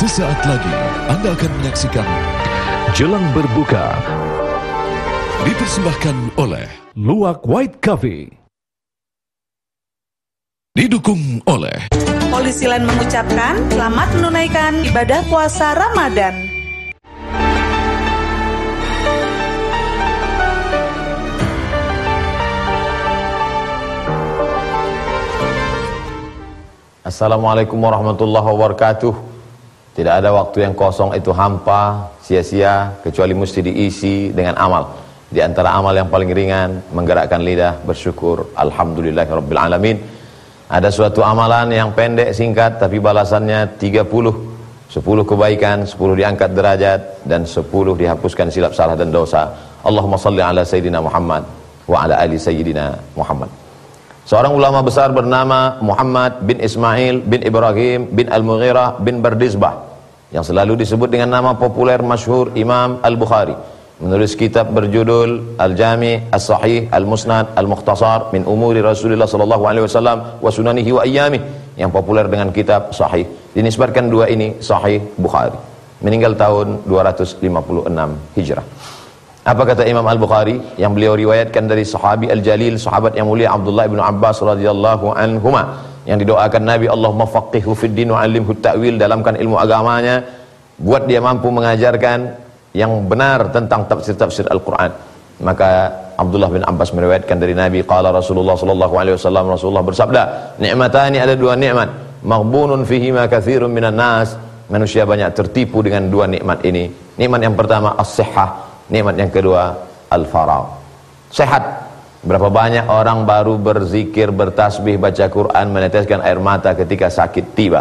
Sesaat lagi Anda akan menyaksikan Jelang berbuka dipersembahkan oleh Luwak White Coffee didukung oleh Polisi lain mengucapkan selamat menunaikan ibadah puasa Ramadan. Assalamualaikum warahmatullahi wabarakatuh. Tidak ada waktu yang kosong itu hampa, sia-sia, kecuali mesti diisi dengan amal. Di antara amal yang paling ringan, menggerakkan lidah, bersyukur, Alhamdulillahirabbil alamin. Ada suatu amalan yang pendek, singkat, tapi balasannya 30. 10 kebaikan, 10 diangkat derajat, dan 10 dihapuskan silap salah dan dosa. Allahumma salli ala Sayyidina Muhammad, wa ala ali Sayyidina Muhammad. Seorang ulama besar bernama Muhammad bin Ismail bin Ibrahim bin Al-Mughirah bin Bardizbah yang selalu disebut dengan nama populer masyhur Imam Al-Bukhari. Menulis kitab berjudul Al-Jami' As-Sahih Al-Musnad Al-Mukhtasar min umuri Rasulullah sallallahu alaihi wasallam wa sunanihi wa ayyamih yang populer dengan kitab Sahih. Dinisbatkan dua ini Sahih Bukhari. Meninggal tahun 256 Hijrah. Apa kata Imam Al-Bukhari yang beliau riwayatkan dari sahabi Al-Jalil, sahabat yang mulia Abdullah bin Abbas radhiyallahu anhuma yang didoakan Nabi Allah faqihu fid din wa 'allimhu ta'wil dalamkan ilmu agamanya buat dia mampu mengajarkan yang benar tentang tafsir-tafsir Al-Qur'an. Maka Abdullah bin Abbas meriwayatkan dari Nabi qala Rasulullah sallallahu alaihi wasallam Rasulullah bersabda, "Nikmatani ada dua nikmat, maghbunun fihi ma katsirun minan nas." Manusia banyak tertipu dengan dua nikmat ini. Nikmat yang pertama as-sihhah, Nikmat yang kedua al-faragh. Sehat. Berapa banyak orang baru berzikir, bertasbih, baca Quran, meneteskan air mata ketika sakit tiba.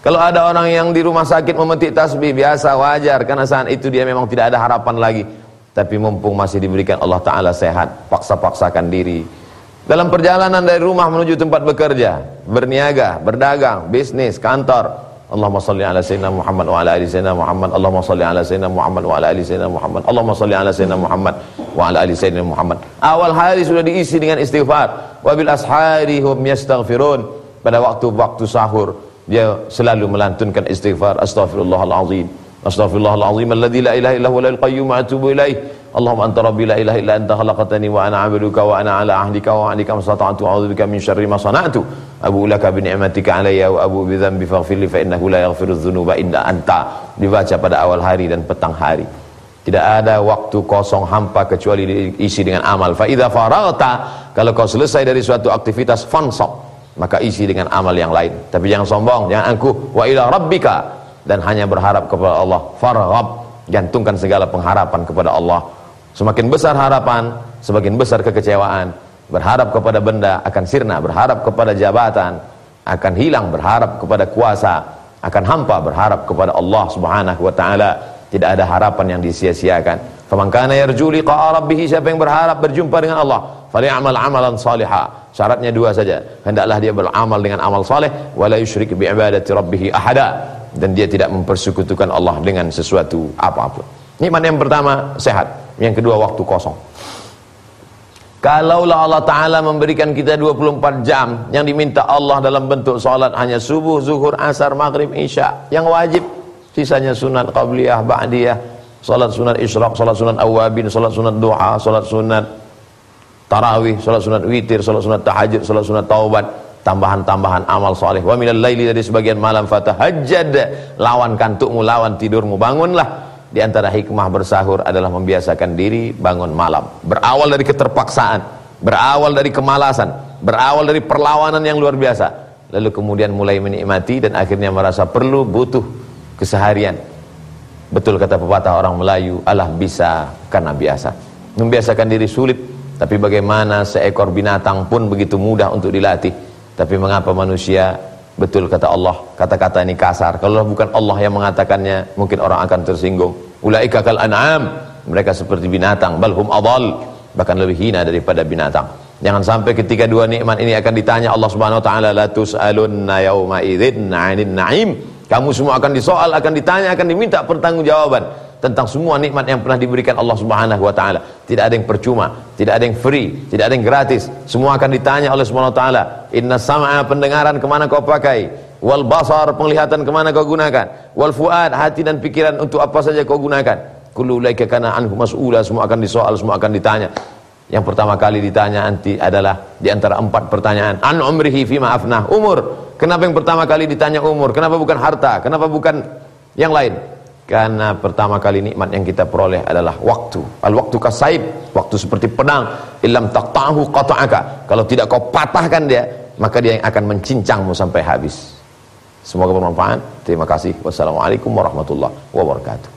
Kalau ada orang yang di rumah sakit memetik tasbih biasa wajar karena saat itu dia memang tidak ada harapan lagi. Tapi mumpung masih diberikan Allah Taala sehat, paksa-paksakan diri. Dalam perjalanan dari rumah menuju tempat bekerja, berniaga, berdagang, bisnis, kantor, Allahumma salli ala sayyidina Muhammad wa ala ali sayyidina Muhammad Allahumma salli ala sayyidina Muhammad wa ala ali sayyidina Muhammad Allahumma salli ala sayyidina Muhammad wa ala ali sayyidina Muhammad. Awal hari sudah diisi dengan istighfar. Wa bil ashari hum yastaghfirun. Pada waktu-waktu sahur dia selalu melantunkan istighfar. Astaghfirullahalazim. Astaghfirullahalazim alladzi la ilaha illa huwal qayyum atubu ilaih. Allahumma anta rabbi la ilaha illa anta khalaqtani wa ana 'abduka wa ana 'ala ahdika wa 'adika mastata'tu a'udzu bika min syarri ma sana'tu. Abu laka bi ni'matika 'alayya wa abu bi dhanbi faghfir li fa innahu la yaghfiru dzunuba illa anta. Dibaca pada awal hari dan petang hari tidak ada waktu kosong hampa kecuali diisi dengan amal. Fa idza faragta kalau kau selesai dari suatu aktivitas fansab. Maka isi dengan amal yang lain. Tapi jangan sombong jangan angkuh. Wa ila rabbika. Dan hanya berharap kepada Allah. Farghab gantungkan segala pengharapan kepada Allah. Semakin besar harapan, semakin besar kekecewaan. Berharap kepada benda akan sirna, berharap kepada jabatan akan hilang, berharap kepada kuasa akan hampa, berharap kepada Allah Subhanahu wa taala. Tidak ada harapan yang disia-siakan. Faman kana yarju liqa'a rabbih, siapa yang berharap berjumpa dengan Allah, falyamal amalan salihah. Syaratnya dua saja. Hendaklah dia beramal dengan amal saleh wala yusyrik bi ibadati rabbih ahada dan dia tidak mempersekutukan Allah dengan sesuatu apa pun. Nikmat yang pertama sehat. Yang kedua waktu kosong. Kalaulah Allah Ta'ala memberikan kita 24 jam yang diminta Allah dalam bentuk salat hanya subuh, zuhur, asar, maghrib, isya. Yang wajib, sisanya sunat qabliyah, ba'diyah, salat sunat isyraq, salat sunat awabin, salat sunat doa, salat sunat tarawih, salat sunat witir, salat sunat tahajud, salat sunat taubat, tambahan-tambahan amal soleh. Wa minal laili dari sebagian malam fatahajjad, lawan kantukmu, lawan tidurmu, bangunlah di antara hikmah bersahur adalah membiasakan diri bangun malam. Berawal dari keterpaksaan, berawal dari kemalasan, berawal dari perlawanan yang luar biasa. Lalu kemudian mulai menikmati dan akhirnya merasa perlu butuh keseharian. Betul kata pepatah orang Melayu, Allah bisa karena biasa. Membiasakan diri sulit, tapi bagaimana seekor binatang pun begitu mudah untuk dilatih. Tapi mengapa manusia Betul kata Allah, kata-kata ini kasar. Kalau bukan Allah yang mengatakannya, mungkin orang akan tersinggung. Ulaika kal an'am, mereka seperti binatang, balhum adal, bahkan lebih hina daripada binatang. Jangan sampai ketika dua nikmat ini akan ditanya Allah Subhanahu wa taala la tusalunna yauma idzin 'anil na'im. Kamu semua akan disoal, akan ditanya, akan diminta pertanggungjawaban tentang semua nikmat yang pernah diberikan Allah Subhanahu wa taala. Tidak ada yang percuma, tidak ada yang free, tidak ada yang gratis. Semua akan ditanya oleh Subhanahu wa taala. Inna sam'a pendengaran ke mana kau pakai? Wal basar penglihatan ke mana kau gunakan? Wal fuad hati dan pikiran untuk apa saja kau gunakan? Kullu ulaika kana anhu mas'ula semua akan disoal, semua akan ditanya. Yang pertama kali ditanya nanti adalah di antara empat pertanyaan. An umrihi fima afnah. Umur. Kenapa yang pertama kali ditanya umur? Kenapa bukan harta? Kenapa bukan yang lain? Karena pertama kali nikmat yang kita peroleh adalah waktu. Al waktu kasaib, waktu seperti pedang. Ilam taqtahu qata'aka. Kalau tidak kau patahkan dia, maka dia yang akan mencincangmu sampai habis. Semoga bermanfaat. Terima kasih. Wassalamualaikum warahmatullahi wabarakatuh.